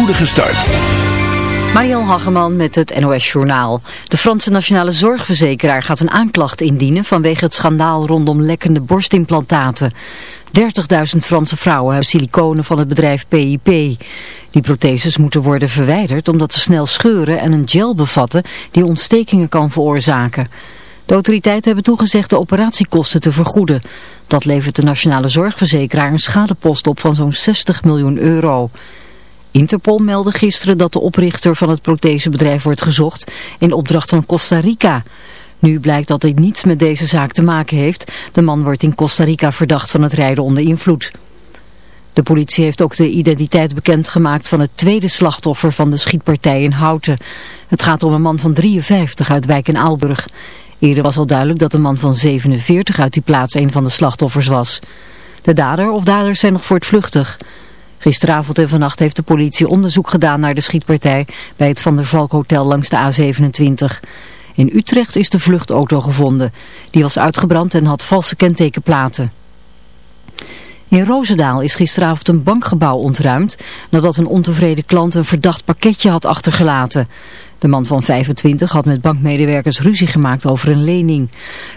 spoedige start. Mariel Hageman met het NOS Journaal. De Franse Nationale Zorgverzekeraar gaat een aanklacht indienen vanwege het schandaal rondom lekkende borstimplantaten. 30.000 Franse vrouwen hebben siliconen van het bedrijf PIP. Die protheses moeten worden verwijderd omdat ze snel scheuren en een gel bevatten die ontstekingen kan veroorzaken. De autoriteiten hebben toegezegd de operatiekosten te vergoeden. Dat levert de Nationale Zorgverzekeraar een schadepost op van zo'n 60 miljoen euro. Interpol meldde gisteren dat de oprichter van het prothesebedrijf wordt gezocht in opdracht van Costa Rica. Nu blijkt dat dit niets met deze zaak te maken heeft. De man wordt in Costa Rica verdacht van het rijden onder invloed. De politie heeft ook de identiteit bekendgemaakt van het tweede slachtoffer van de schietpartij in Houten. Het gaat om een man van 53 uit Wijk en Aalburg. Eerder was al duidelijk dat een man van 47 uit die plaats een van de slachtoffers was. De dader of daders zijn nog voortvluchtig. Gisteravond en vannacht heeft de politie onderzoek gedaan naar de schietpartij bij het Van der Valk Hotel langs de A27. In Utrecht is de vluchtauto gevonden. Die was uitgebrand en had valse kentekenplaten. In Roosendaal is gisteravond een bankgebouw ontruimd nadat een ontevreden klant een verdacht pakketje had achtergelaten. De man van 25 had met bankmedewerkers ruzie gemaakt over een lening.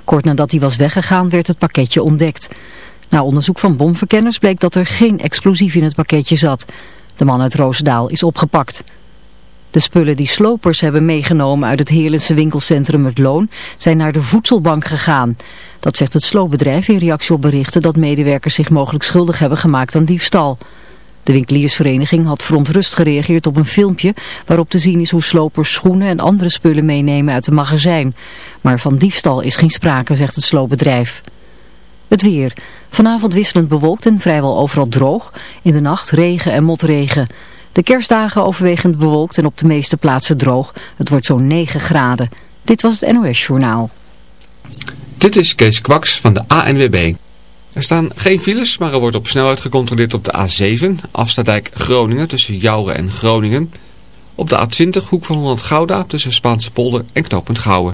Kort nadat hij was weggegaan werd het pakketje ontdekt. Na onderzoek van bomverkenners bleek dat er geen explosief in het pakketje zat. De man uit Roosendaal is opgepakt. De spullen die slopers hebben meegenomen uit het Heerlense winkelcentrum Het Loon zijn naar de voedselbank gegaan. Dat zegt het sloopbedrijf in reactie op berichten dat medewerkers zich mogelijk schuldig hebben gemaakt aan diefstal. De winkeliersvereniging had verontrust gereageerd op een filmpje waarop te zien is hoe slopers schoenen en andere spullen meenemen uit het magazijn. Maar van diefstal is geen sprake, zegt het sloopbedrijf. Het weer. Vanavond wisselend bewolkt en vrijwel overal droog. In de nacht regen en motregen. De kerstdagen overwegend bewolkt en op de meeste plaatsen droog. Het wordt zo'n 9 graden. Dit was het NOS Journaal. Dit is Kees Kwaks van de ANWB. Er staan geen files, maar er wordt op snelheid gecontroleerd op de A7, Afstadijk Groningen tussen Jouren en Groningen. Op de A20, hoek van Holland Gouda tussen Spaanse polder en knooppunt Gouwen.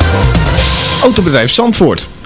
Autobedrijf Zandvoort.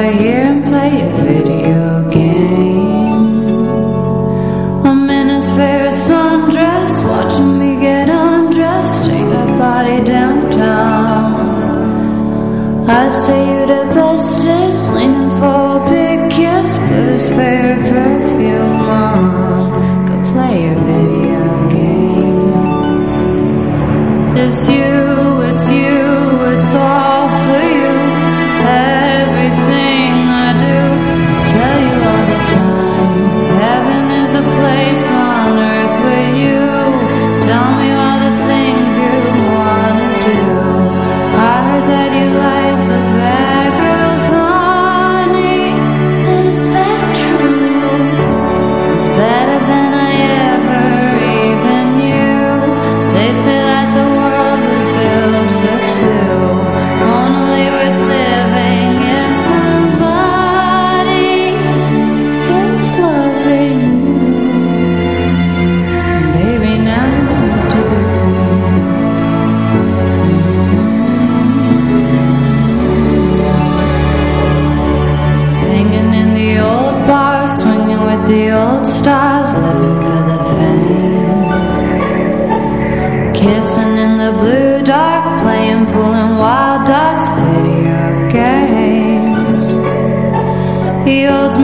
lie here and play a video game. I'm in his favorite sundress Watching me get undressed Take a body downtown. I say you're the bestest Leaning for a big kiss Put his favorite perfume on. Go play a video game. It's you place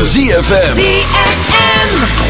van ZFM. ZFM.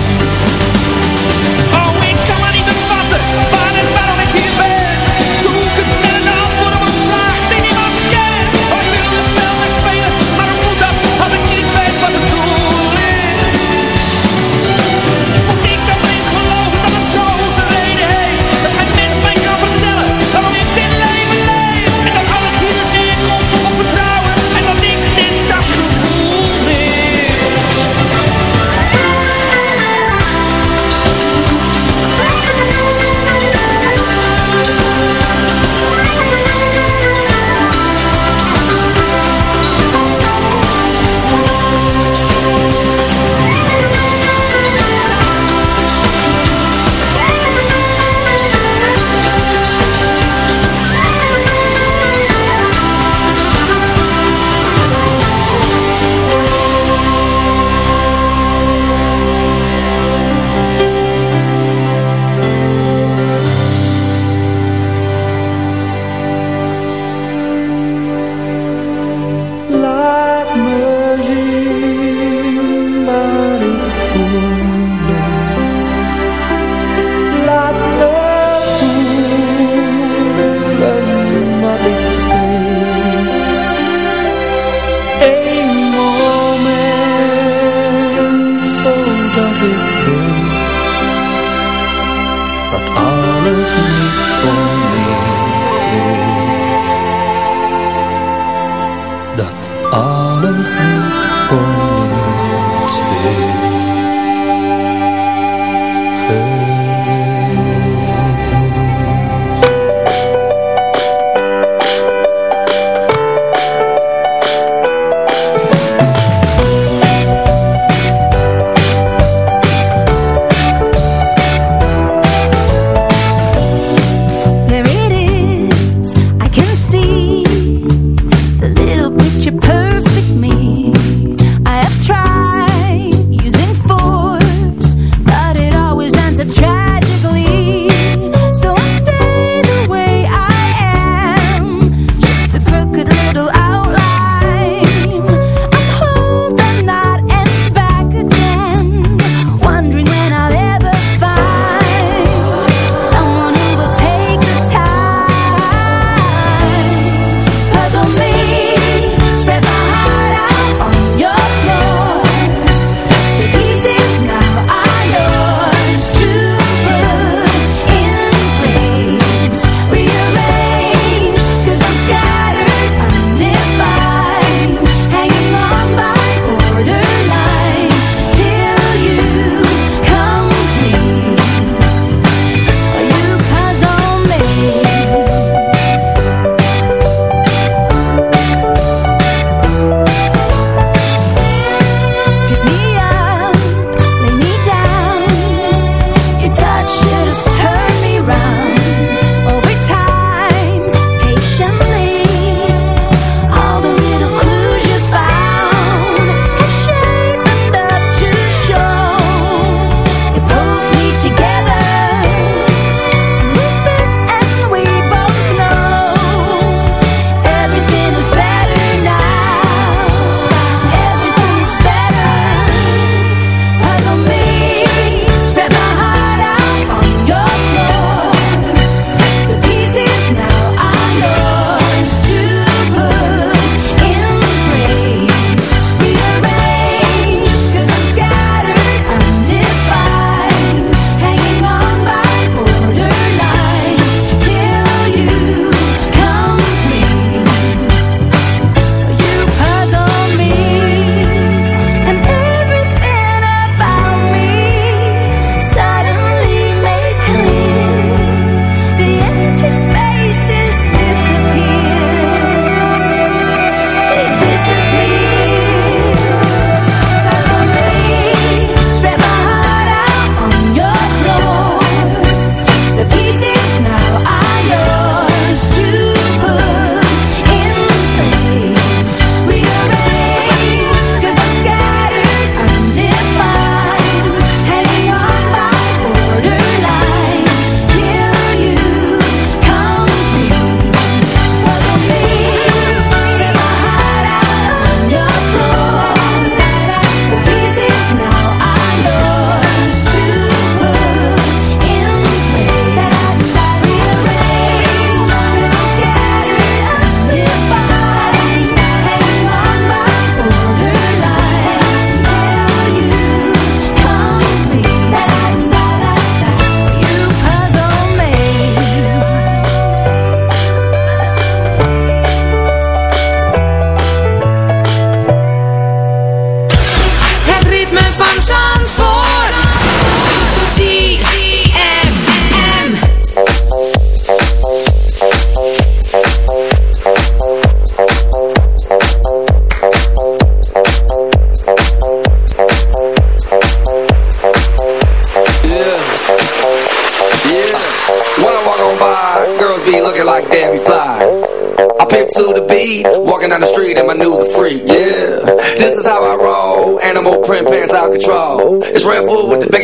to me.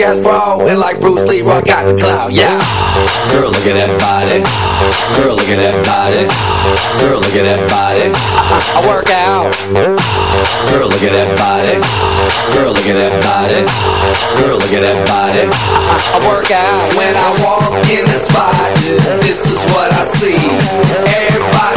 And like Bruce Lee, rock out the cloud. Yeah. Girl, look at that body. Girl, look at that body. Girl, look at that body. I, I work out. Girl, look at that body. Girl, look at that body. Girl, look at that body. I, I work out when I walk in the spot. This is what I see. Everybody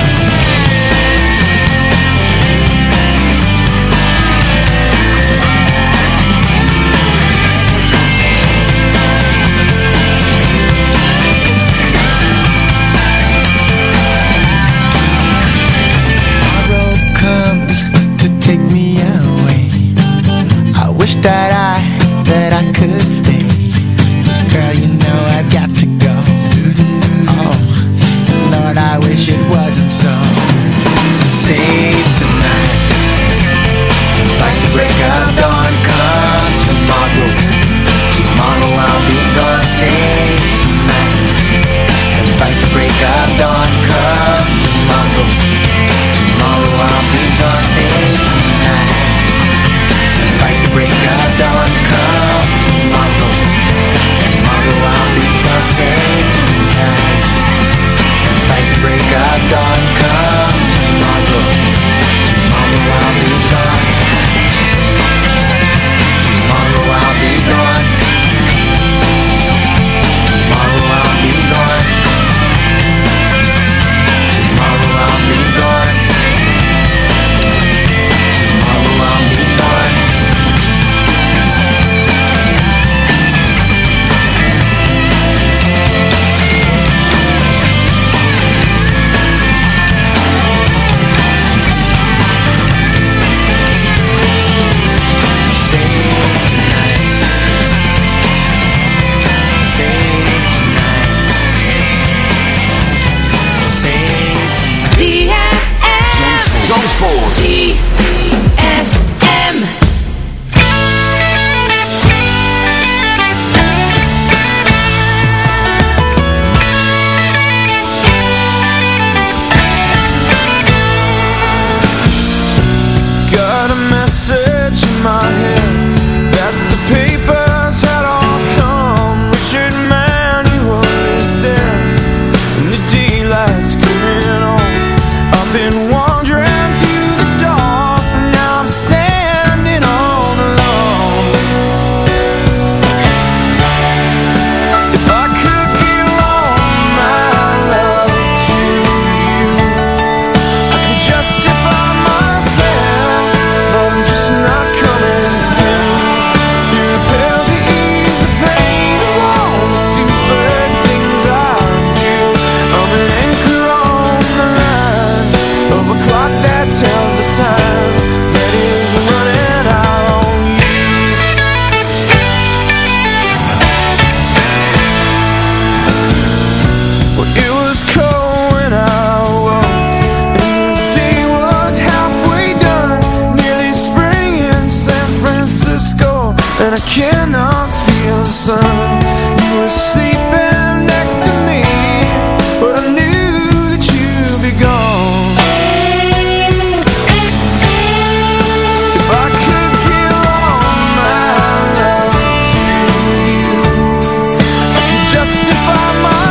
my mind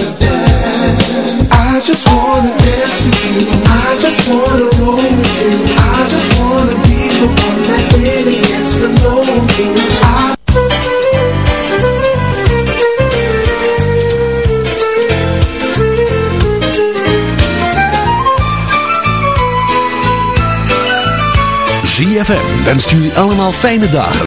just I just wanna I just wanna be ZFM jullie allemaal fijne dagen.